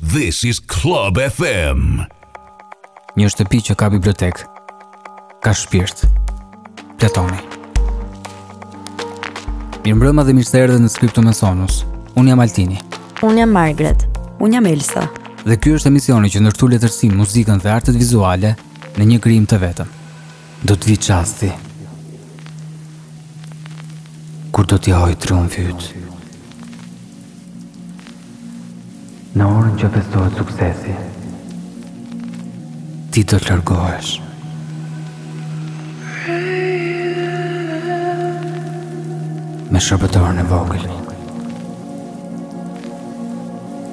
This is Club FM. Një shtëpi që ka bibliotekë, ka shpirt. Platoni. Mirëmbrëma dhe mirë se erdhe në Scriptum et Sonus. Unë jam Altini. Unë jam Margaret. Unë jam Elsa. Dhe ky është emisioni që ndërthur letërsinë, muzikën dhe artet vizuale në një krijim të vetëm. Do të vijë çasti Kur do të jehojë triumfi yt Në orën që festohet suksesi Ti do të largohesh Me shërbëtoren e vogël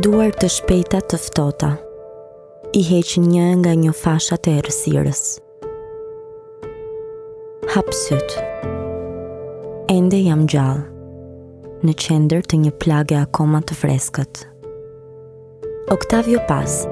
duar të shpejta të ftohta i heqin një nga një fashat e errësirës. Hap sytë. Ende jam gjallë. Në qendër të një plage akoma të freskët. Octavio Paz.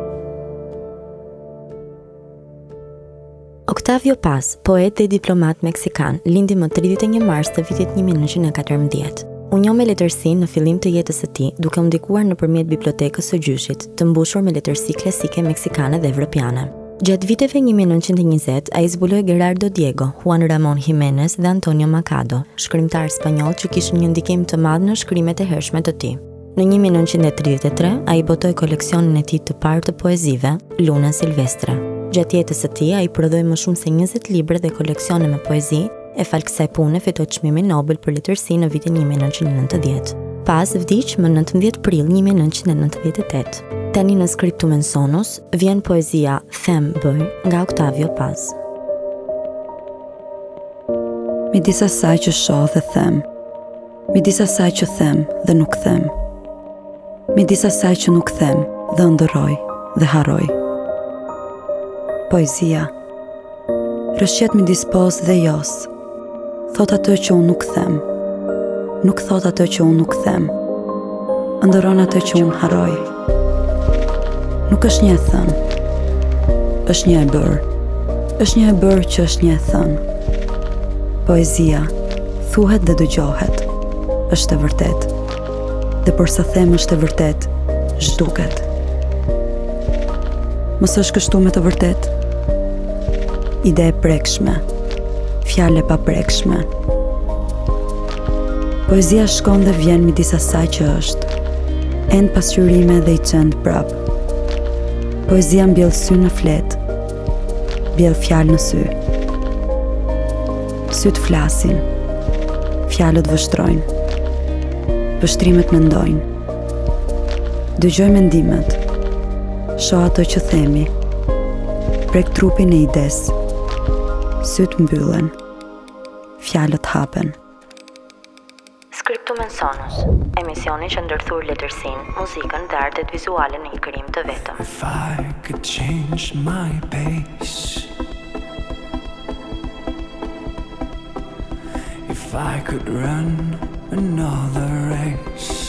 Octavio Paz, poet dhe diplomat meksikan, lindi më 31 mars të vitit 1914. U njoh me letërsinë në fillim të jetës së tij, duke u ndikuar nëpërmjet bibliotekës së gjyshit, të mbushur me letërsi klasike meksikane dhe evropiane. Gjatë viteve 1920, ai zbuloi Gerardo Diego, Juan Ramon Jimenez dhe Antonio Machado, shkrimtarë spanjollë që kishin një ndikim të madh në shkrimet e hershme të tij. Në 1933, ai botoi koleksionin e tij të parë të poezive, Luna Silvestre. Gjatë jetës së tij, ai prodhoi më shumë se 20 libra dhe koleksione me poezi, E falë kësaj pune fitoi çmimin Nobel për letërsi në vitin 1990. Paz vdiq më 19 prill 1998. Tani në Scriptum et Sonus vjen poezia Them bëj nga Octavio Paz. Midis asaj që shoh dhe them, Midis asaj që them dhe nuk them. Midis asaj që nuk them dhe ëndërroj dhe harroj. Poezia. Rëshqet midis po-së dhe jo-së. Thotë atë që unë nuk them. Nuk thotë atë që unë nuk them. Ëndërron atë që unë harroj. Nuk është një e thënë, është një e bërë, është një e bërë që është një e thënë. Poezia, thuhet dhe dëgjohet, është e vërtetë. Dhe porsa them është e vërtetë, zhduket. Mos është kështu më e vërtetë? Ide e prekshme, fjalë e paprekshme, Poezia shkon dhe vjen midis asaj që është, end pasqyrime dhe i çend prapë. Poezia mbjell sy në fletë, mbjell fjalë në sy. Sytë flasin, fjalët vështrojnë, vështrimet mendojnë. Dëgjoj mendimet, shoh ato që themi, prek trupin e idesë, sytë mbyllen. fjalët hapen. Scriptum and Sonus, emisioni që ndërthur letërsinë, muzikën dhe artet vizuale në një krijim të vetëm. If I could change my pace If I could run another race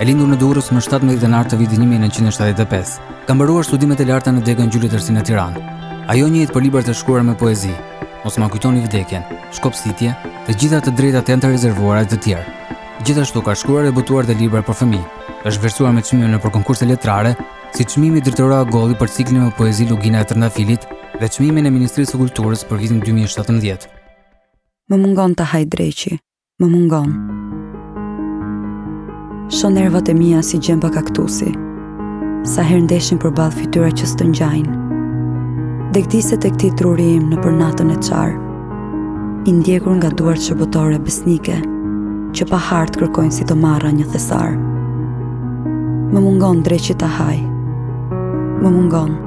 E lindur në Durrës më 17 janar të vitit 1975, ka mbaruar studimet e larta në degën gjuhë-letërsi në Tiranë. Ajo njihet për librat e shkruara me poezi, mos ma kujtoni vdekjen, shkopsitje, të gjitha të drejtat janë të rezervuara e të tjera. Gjithashtu ka shkruar e botuar dhe libra për fëmijë. Është vlerësuar me çmime nëpër konkurse letrare, si çmimi Dritëro Agolli për ciklin me poezi Lugina e Trëndafilit dhe çmimin e Ministrisë së Kulturës për vitin 2017. Më mungon ta hajë dreqi, Më mungon. Shoh nervat e mia si gjemba kaktusi. Sa herë ndeshin përballë fytyra që s'të ngjajnë. Dergjet ky truri im nëpër natën e çarë. I ndjekur nga duart shërbëtore besnike, që pa hartë kërkojnë si të marra një thesar. Më mungon dreqi ta hajë. Më mungon.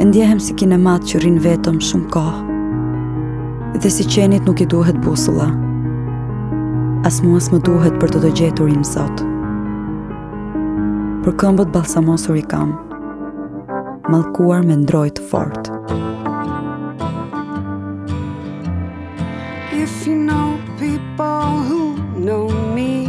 E ndjehem si kinemat që rrinë vetëm për shumë kohë Dhe si qenit nuk i duhet busula As mua s'më duhet për të të gjetur imzot Por këmbët balsamosur i kam Mallkuar me ndrojtje fort If you know people who know me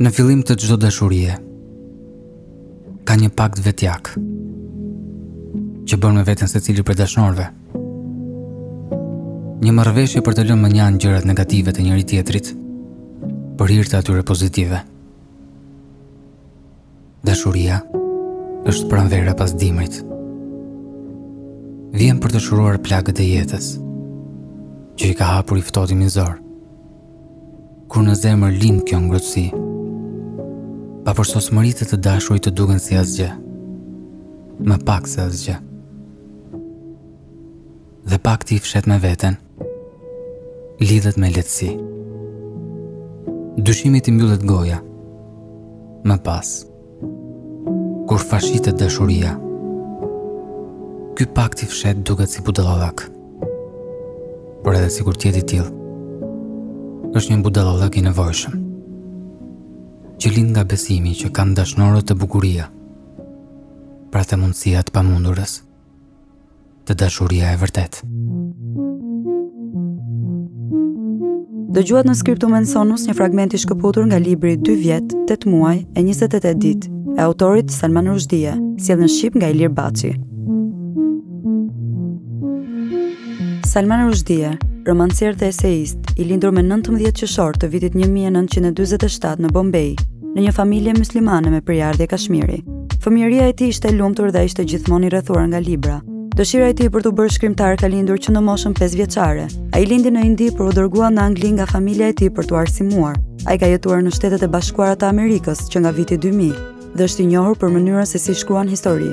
Në fillim të çdo dashurie ka një pakt vetjak që bën me veten secili prej dashnorëve. Një marrëveshje për të lënë mënjanë gjërat negative të njëri-tjetrit, për hir të atyre pozitive. Dashuria është pranvera pas dimrit. Vjen për të shëruar plagët e jetës, që i ka hapur i ftohti mizor. Kur në zemër lind kjo ngrohtësi, papërsosmëritë e të dashurit të duken si asgjë, më pak se asgjë. Dhe pakti i fshehtë me veten, lidhet me lehtësi. Dyshimit i mbyllet goja, më pas. Kur fashitet dashuria Ky pakt i fshehtë duket si budallallëk Por edhe sikur të jetë i tillë është një budallallëk i nevojshëm Që lind nga besimi që kanë dashnorët te bukuria Pra te mundësia e të pamundurës te dashuria e vërtetë. Dëgjuat në Scriptum Sonus një fragment i shkëputur nga libri 2 vjet, 8 muaj e 28 ditë e autorit Salman Rushdie, sjellë në shqip nga Ilir Baçi. Salman Rushdie, romancier dhe eseist, i lindur më 19 qershor të vitit 1947 në Bombej, në një familje myslimane me prejardhje kashmiri. Fëmijëria e tij ishte e lumtur dhe ishte gjithmonë i rrethuar nga libra. Dëshira e tij për t'u bërë shkrimtar ka lindur që në moshën 5 vjeçare. Ai lindi në Indi por u dërgua në Angli nga familja e tij për t'u arsimuar. Ai ka jetuar në Shtetet e Bashkuara të Amerikës që nga viti 2000 dhe është i njohur për mënyrën se si shkruan histori.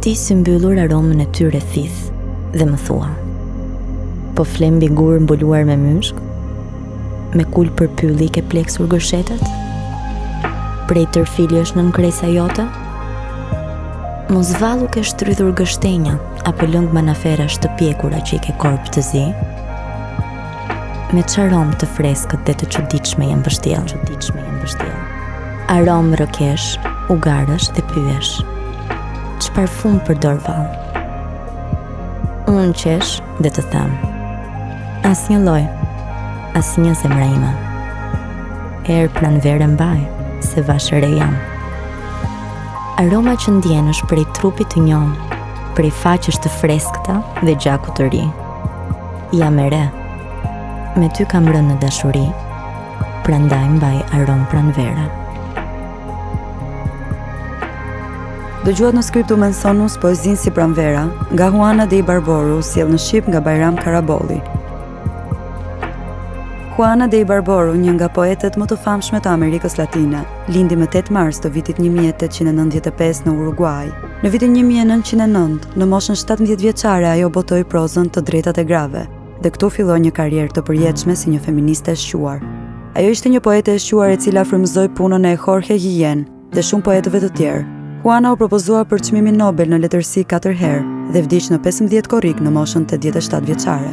Ti symbyllur aromën e tyre thith dhe më thua. Po flem mbi gurë mbuluar me myshk, me kulpër pylli ke pleksur gërshetat? Prej tërfili është nënkresa jote? Mos vallë ke shtrydhur gështenja apo lëng manaferrash të pjekura që i ke korb të zi? Me ç'aromë të freskët dhe të çuditshme je mbështjellë, çuditshme je mbështjellë. Aromë rrëkesh, ugaresh dhe pyjesh. Ç'parfum përdor vallë? Unë qesh dhe të them. Asnjë lloj, asnjë zemra ime. Erë pranvere mbaj, se vashë e re jam. Aroma që ndjen është prej trupi të njomë, prej faqesh të freskëta dhe gjaku të ri. Jam e re, me ty kam rënë në dashuri, prandaj mbaj aromë pranvere. Dëgjuat në Scriptum Sonus poezinë Si pranvera, nga Juana de Ibarbourou, sjellë në Shqip nga Bajram Karabolli. Juana de Ibarbourou, një nga poetet më të famshme të Amerikës Latine, Lindi më tetë mars të vitit një mijë e tetëqind e nëntëdhjetë e pesë në Uruguaj. Në vitin një mijë e nëntëqind e nëntë, në moshën shtatëmbëdhjetë vjeçare ajo botoi prozën Të drejtat e grave dhe këtu filloi një karrierë të përjetshme si një feministe e shquar. Ajo ishte një poete e shquar e cila frymëzoi punën e Jorge Guillen dhe shumë poetëve të tjerë. Juana u propozua për çmimin Nobel në letërsi katër herë dhe vdiq në 15 korrik në moshën 87 vjeçare.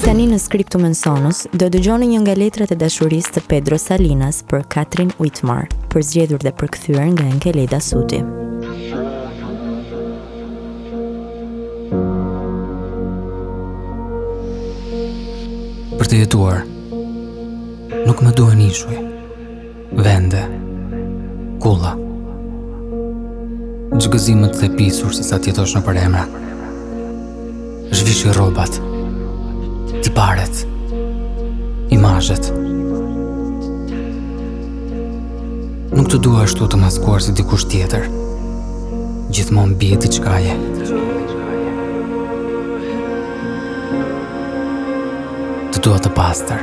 Tani në Scriptum et Sonus, do dëgjoni një nga letrat e dashurisë të Pedro Salinas për Katrin Whitmore, përzgjedhur dhe përkthyer nga Enkeleda Suti. Për të jetuar, nuk më duhen ishuj. Vende. Kulla. Ç'gëzim më të epshur se sa të jetosh në përemra. Zhvishi robat. Tiparet. Imazhet. Nuk të dua ashtu të maskuar si dikush tjetër. Gjithmonë bijë e diçkaje. Të dua të pastër.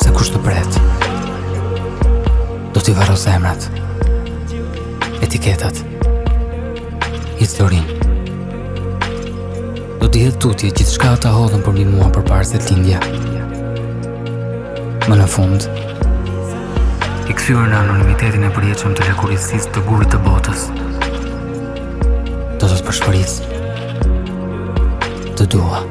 Se kush të pret Do t'i varros emrat Etiketat Historinë Do t'i hedh tutje gjithçka ata hodhën përmbi mua përpara se të lindja Më në fund I kthyer në anonimitetin e përjetshëm të lakuriqësisë të gurit të botës Do të të përshpëris Të dua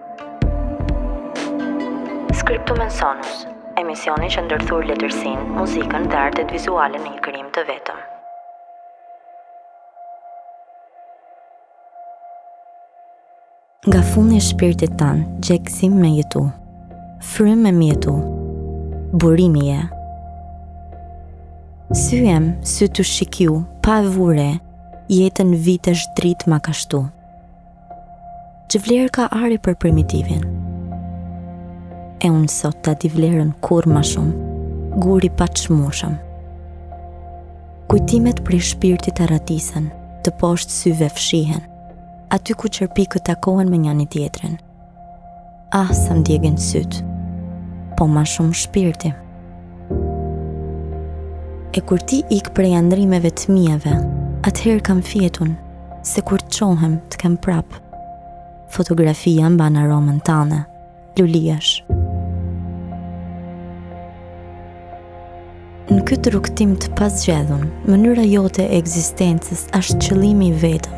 Scriptum et Sonus, emisioni që ndërthur letërsinë, muzikën dhe artet vizuale në një krijim të vetëm. Nga fundi i shpirtit tand, ç'gëzim me jetu. Frymë me m'jetu. Burimi je. Sy n'sy ty shikju, pa e vure, jetën vjetsh dritë ma ka shtu. Ç'vlerë ka ari për primitivin? E unë sot ta di vlerën kurrë ma shumë, gur i paçmushëm. Kujtimet prej shpirtit arratisen, tëposhtë syve fshihen, aty ku qerpikët takohen me njani-tjetrin, Ah, sa më djegin sytë, po ma shumë shpirti. E kur ti ik prej andrimeve të mijave, atëherë kam fjetun, se kur të çohem të kam prap. Fotografia mba në romën tane, luliash. Në këtë rrugëtim të pazgjedhun, mënyra jote e ekzistencës asht qëllimi i vetëm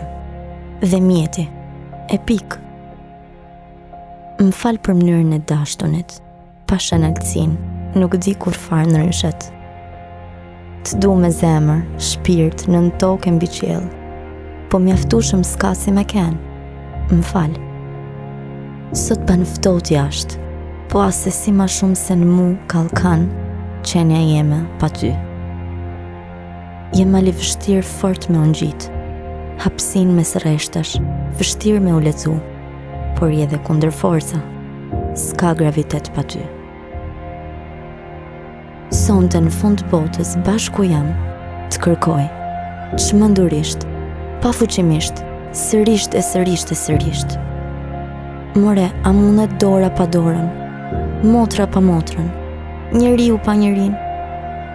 dhe mjeti, e pikë. Më fal për mënyrën e të dashtunit, pa shenalcin, nuk di kur farë në ryshet. Të du me zemër, shpirt, nën tokë e mbi qiell, po mjaftueshëm s'ka si me kenë, më fal. Sot po ban ftohtë jashtë, po assesi ma shumë se në mu kallkan qenia jeme pa ty. Je mal i vështirë fort me u ngjit. Hapsinë mes rreshtash, vështirë me u lexu, por je edhe kundërforca. S'ka gravitet pa ty. Sonte në fund të botës bashku jam, të kërkoj. Çmendurisht, pafuqimisht, sërisht e sërisht e sërisht. More, a mundet dora pa dorën, motra pa motrën, njeriu pa njerinë,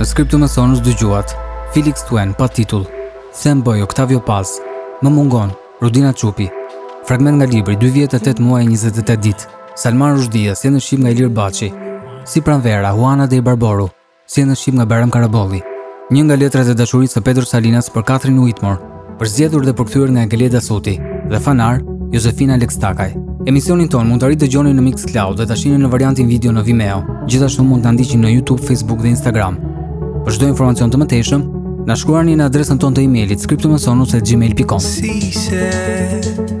Në Scriptum Sonus dëgjuat, Felix Tuen pa titull, Them Bëj Octavio Paz, Më Mungon, Rudina Çupi, fragment nga libri 2 vjet e 8 muaj e 28 ditë, Salman Rushdie, sjellë në shqip nga Ilir Baçi, si pranvera, Huana de Ibarburu, Sjellë në shqip nga Bajram Karabolli, një nga letrat e dashurisë së Pedro Salinas për Katherine Whitmore, përzgjedhur dhe përkthyer nga Enkeleda Suti dhe Fanar, Jozefina Lekstakaj. Emisionin tonë mund ta ridëgjoni në Mixcloud dhe ta shihni në variantin video në Vimeo. Gjithashtu mund të na ndiqni në Youtube, Facebook dhe Instagram. Për çdo informacion të mëtejshëm, na shkruani në adresën tonë të e-mailit scriptumsonus@gmail.com Si se...